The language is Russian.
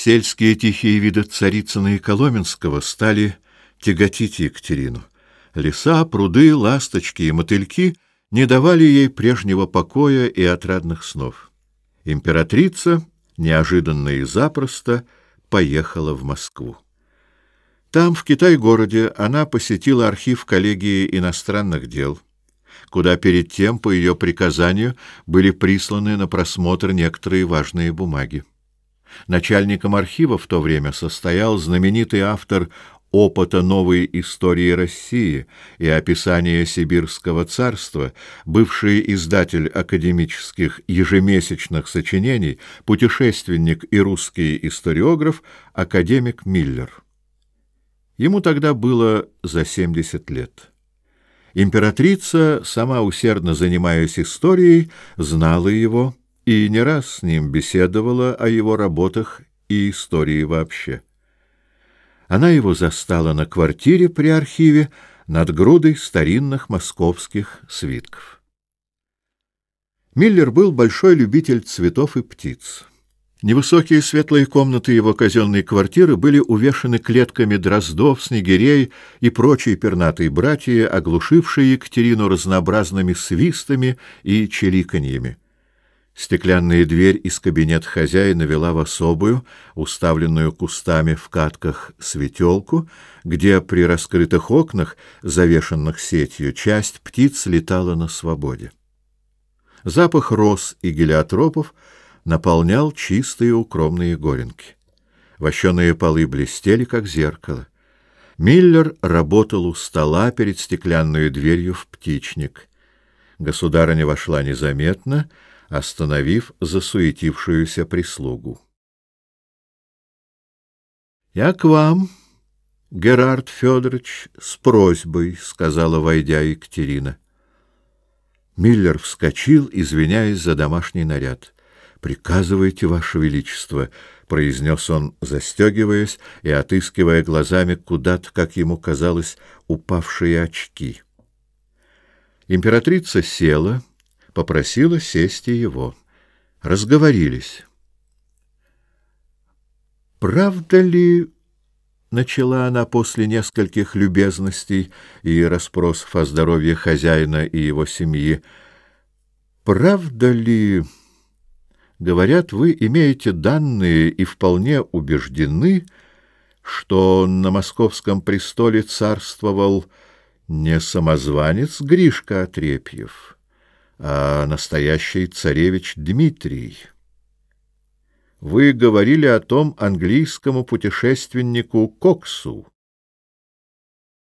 Сельские тихие виды Царицына и Коломенского стали тяготить Екатерину. Леса, пруды, ласточки и мотыльки не давали ей прежнего покоя и отрадных снов. Императрица неожиданно и запросто поехала в Москву. Там, в Китай-городе, она посетила архив коллегии иностранных дел, куда перед тем, по ее приказанию, были присланы на просмотр некоторые важные бумаги. Начальником архива в то время состоял знаменитый автор опыта новой истории России и описания Сибирского царства, бывший издатель академических ежемесячных сочинений, путешественник и русский историограф, академик Миллер. Ему тогда было за 70 лет. Императрица, сама усердно занимаясь историей, знала его – и не раз с ним беседовала о его работах и истории вообще. Она его застала на квартире при архиве над грудой старинных московских свитков. Миллер был большой любитель цветов и птиц. Невысокие светлые комнаты его казенной квартиры были увешаны клетками дроздов, снегирей и прочие пернатые братья, оглушившие Екатерину разнообразными свистами и чириканьями. Стеклянная дверь из кабинет хозяина вела в особую, уставленную кустами в катках, светелку, где при раскрытых окнах, завешенных сетью, часть птиц летала на свободе. Запах роз и гелиотропов наполнял чистые укромные горенки. Вощеные полы блестели, как зеркало. Миллер работал у стола перед стеклянной дверью в птичник. Государыня вошла незаметно — остановив засуетившуюся прислугу. — Я к вам, Герард Федорович, с просьбой, — сказала, войдя Екатерина. Миллер вскочил, извиняясь за домашний наряд. — Приказывайте, Ваше Величество, — произнес он, застегиваясь и отыскивая глазами куда-то, как ему казалось, упавшие очки. Императрица села попросила сесть и его. Разговорились. «Правда ли...» — начала она после нескольких любезностей и расспросов о здоровье хозяина и его семьи. «Правда ли...» «Говорят, вы имеете данные и вполне убеждены, что на московском престоле царствовал...» не самозванец Гришка Отрепьев, а настоящий царевич Дмитрий. Вы говорили о том английскому путешественнику Коксу,